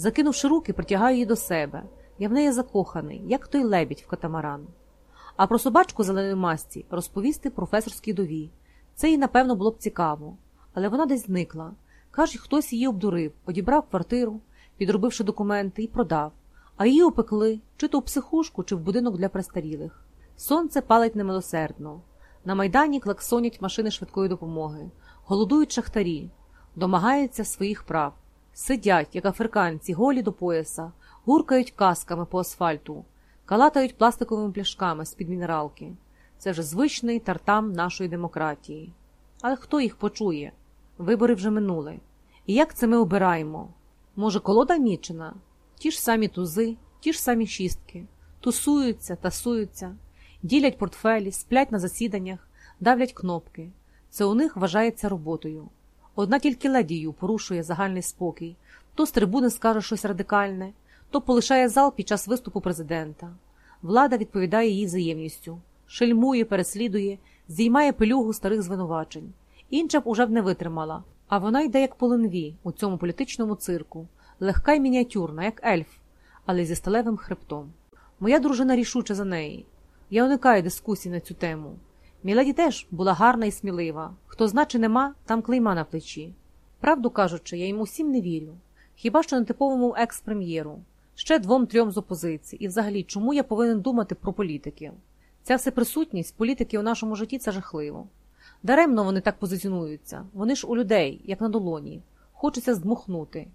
Закинувши руки, притягаю її до себе. Я в неї закоханий, як той лебідь в катамаран. А про собачку зеленої масці розповісти професорській дові. Це їй, напевно, було б цікаво, але вона десь зникла. Каже, хтось її обдурив, одібрав квартиру, підробивши документи і продав, а її опекли чи то в психушку, чи в будинок для престарілих. Сонце палить немилосердно. На майдані клаксонять машини швидкої допомоги, голодують шахтарі, домагаються своїх прав, сидять, як африканці, голі до пояса, гуркають касками по асфальту, калатають пластиковими пляшками з-під мінералки. Це вже звичний тартам нашої демократії. Але хто їх почує? Вибори вже минули. І як це ми обираємо? Може, колода мічена? Ті ж самі тузи, ті ж самі шістки, тусуються, тасуються, ділять портфелі, сплять на засіданнях, давлять кнопки. Це у них вважається роботою. Одна тільки ледію порушує загальний спокій, то з трибуни скаже щось радикальне, то полишає зал під час виступу президента. Влада відповідає їй взаємністю, шельмує, переслідує, здіймає пилюгу старих звинувачень. Інша б уже б не витримала, а вона йде як по линві у цьому політичному цирку, легка й мініатюрна, як ельф, але зі сталевим хребтом. Моя дружина рішуча за неї. Я уникаю дискусій на цю тему. Міледі теж була гарна і смілива. Хто зна чи нема, там клейма на плечі. Правду кажучи, я йому всім не вірю. Хіба що нетиповому екс-прем'єру, ще двом-трьом з опозиції. І взагалі, чому я повинен думати про політиків? Ця всеприсутність політики у нашому житті це жахливо. Даремно вони так позиціонуються. Вони ж у людей, як на долоні, хочеться здмухнути.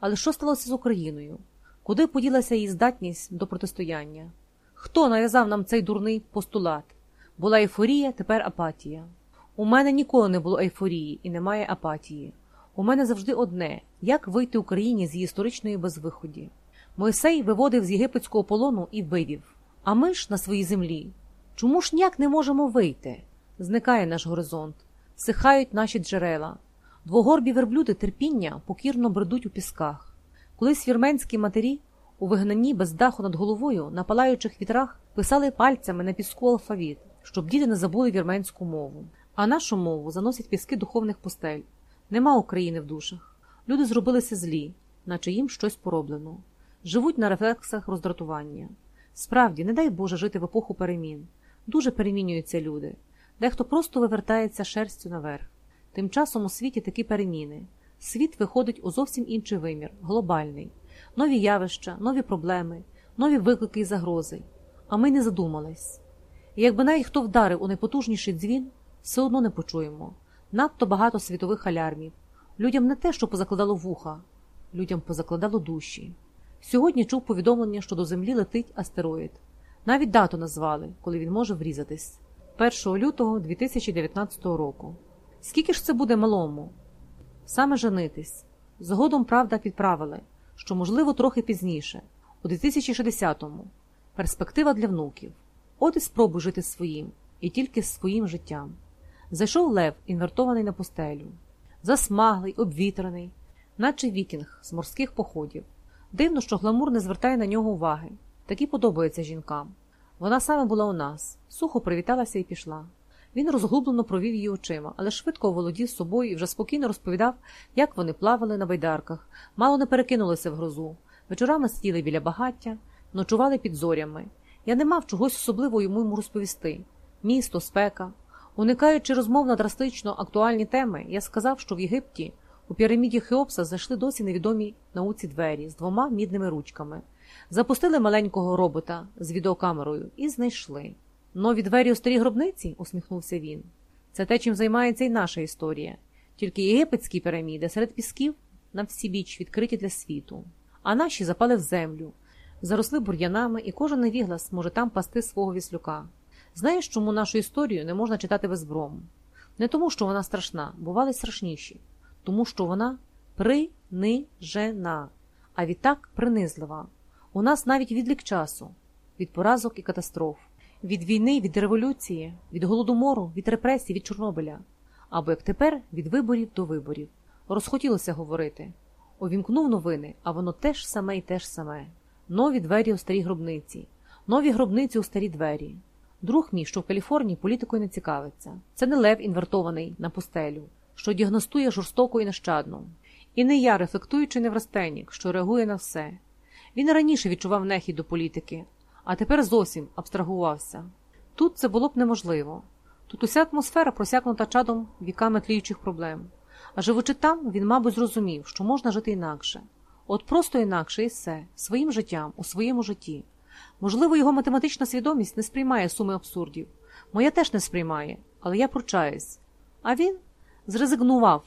Але що сталося з Україною? Куди поділася її здатність до протистояння? Хто нав'язав нам цей дурний постулат? Була ейфорія, тепер апатія. У мене ніколи не було ейфорії і немає апатії. У мене завжди одне як вийти Україні з історичної безвиході. Мойсей виводив з єгипетського полону і вивів. А ми ж на своїй землі. Чому ж ніяк не можемо вийти? Зникає наш горизонт, сихають наші джерела. Двогорбі верблюди терпіння покірно бредуть у пісках. Колись вірменські матері у вигнанні без даху над головою на палаючих вітрах писали пальцями на піску алфавіт, щоб діти не забули вірменську мову. А нашу мову заносять піски духовних пустель. Нема України в душах. Люди зробилися злі, наче їм щось пороблено. Живуть на рефлексах роздратування. Справді, не дай Боже жити в епоху перемін. Дуже перемінюються люди. Дехто просто вивертається шерстю наверх. Тим часом у світі такі переміни. Світ виходить у зовсім інший вимір, глобальний, нові явища, нові проблеми, нові виклики і загрози. А ми не задумались. Якби навіть хто вдарив у найпотужніший дзвін, все одно не почуємо. Надто багато світових алярмів. Людям не те, що позакладало вуха, людям позакладало душі. Сьогодні чув повідомлення, що до землі летить астероїд. Навіть дату назвали, коли він може врізатись 1 лютого 2019 року. Скільки ж це буде малому? Саме женитись. Згодом правда підправили, що, можливо, трохи пізніше, у 2060-му. Перспектива для внуків. От і спробуй жити своїм, і тільки своїм життям. Зайшов лев, інвертований на пустелю, засмаглий, обвітрений, наче вікінг з морських походів. Дивно, що гламур не звертає на нього уваги. Такі подобаються жінкам. Вона саме була у нас, сухо привіталася і пішла. Він розгублено провів її очима, але швидко оволодів собою і вже спокійно розповідав, як вони плавали на байдарках, мало не перекинулися в грозу. Вечорами сиділи біля багаття, ночували під зорями. Я не мав чогось особливого йому йому розповісти місто, спека. Уникаючи розмов на драстично актуальні теми, я сказав, що в Єгипті у піраміді Хеопса зайшли досі невідомі науці двері з двома мідними ручками. Запустили маленького робота з відеокамерою і знайшли. Нові двері у старій гробниці? усміхнувся він. Це те, чим займається і наша історія. Тільки єгипетські піраміди серед пісків на всі біч відкриті для світу, а наші запали в землю, заросли бур'янами, і кожен невіглас може там пасти свого віслюка. Знаєш, чому нашу історію не можна читати без брому? Не тому, що вона страшна, бували страшніші, тому що вона принижена, а відтак принизлива. У нас навіть відлік часу, від поразок і катастроф, від війни, від революції, від голодомору, від репресій, від Чорнобиля, або як тепер від виборів до виборів. Розхотілося говорити. Увімкнув новини, а воно теж саме і теж саме. Нові двері у старій гробниці, нові гробниці у старі двері. Друг мій, що в Каліфорнії політикою не цікавиться. Це не лев інвертований на пустелю, що діагностує жорстоко і нещадно. І не я, рефлектуючий неврастенік, що реагує на все. Він раніше відчував нехід до політики, а тепер зовсім абстрагувався. Тут це було б неможливо. Тут уся атмосфера просякнута чадом віками тліючих проблем. А живучи там, він, мабуть, зрозумів, що можна жити інакше. От просто інакше і все, своїм життям, у своєму житті. Можливо, його математична свідомість не сприймає суми абсурдів. Моя теж не сприймає, але я пручаюсь. А він зрезигнував.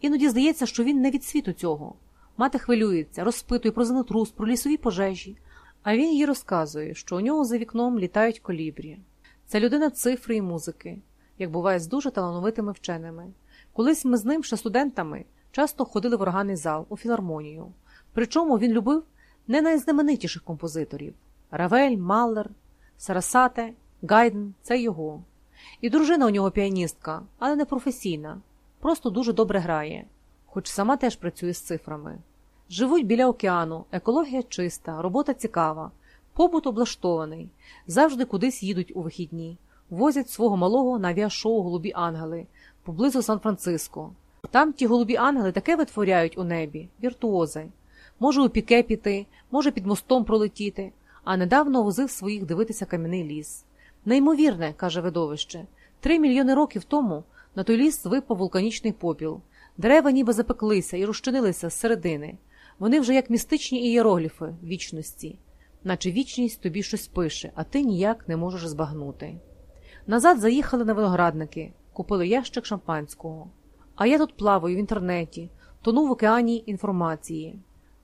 Іноді здається, що він не від світу цього. Мати хвилюється, розпитує про землетрус, про лісові пожежі, а він їй розказує, що у нього за вікном літають колібрі. Це людина цифри і музики, як буває з дуже талановитими вченими. Колись ми з ним, ще студентами, часто ходили в органний зал у філармонію. Причому він любив не найзнаменитіших композиторів Равель, Маллер, Сарасате, Гайден це його. І дружина у нього піаністка, але не професійна, просто дуже добре грає, хоч сама теж працює з цифрами. Живуть біля океану, екологія чиста, робота цікава, побут облаштований, завжди кудись їдуть у вихідні, возять свого малого на авіашоу Голубі ангели поблизу Сан-Франциско. Там ті голубі ангели таке витворяють у небі, віртуози. Може у піке піти, може під мостом пролетіти, а недавно возив своїх дивитися кам'яний ліс. Неймовірне, каже видовище, три мільйони років тому на той ліс випав вулканічний попіл. Дерева ніби запеклися і розчинилися зсередини. Вони вже як містичні ієрогліфи вічності, наче вічність тобі щось пише, а ти ніяк не можеш збагнути. Назад заїхали на виноградники, купили ящик шампанського. А я тут плаваю в інтернеті, тону в океані інформації.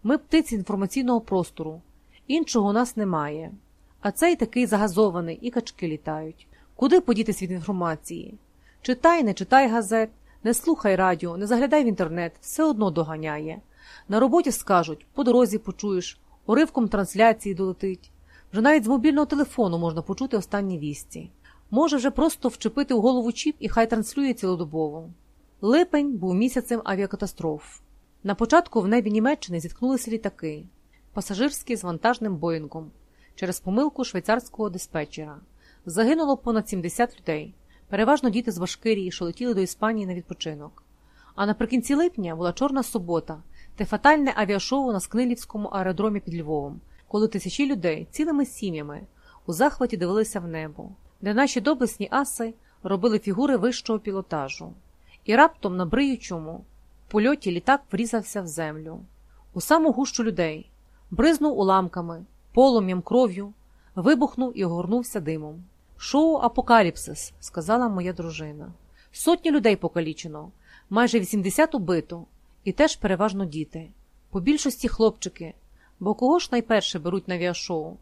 Ми птиці інформаційного простору, іншого у нас немає. А цей такий загазований, і качки літають. Куди подітись від інформації? Читай, не читай газет, не слухай радіо, не заглядай в інтернет, все одно доганяє. На роботі скажуть, по дорозі почуєш, уривком трансляції долетить. Вже навіть з мобільного телефону можна почути останні вісті. Може вже просто вчепити в голову чіп і хай транслює цілодобово. Липень був місяцем авіакатастроф. На початку в небі Німеччини зіткнулися літаки, пасажирські з вантажним боїнгом через помилку швейцарського диспетчера. Загинуло понад 70 людей, переважно діти з Башкирії, що летіли до Іспанії на відпочинок. А наприкінці липня була чорна субота, те фатальне авіашоу на Скнилівському аеродромі під Львовом, коли тисячі людей цілими сім'ями у захваті дивилися в небо, де наші доблесні аси робили фігури вищого пілотажу. І раптом на бриючому польоті літак врізався в землю. У саму гущу людей, бризнув уламками, полум'ям, кров'ю, вибухнув і огорнувся димом. Шоу Апокаліпсис, сказала моя дружина. Сотні людей покалічено, майже 80 убито, і теж переважно діти. По більшості хлопчики, бо кого ж найперше беруть на авіашоу?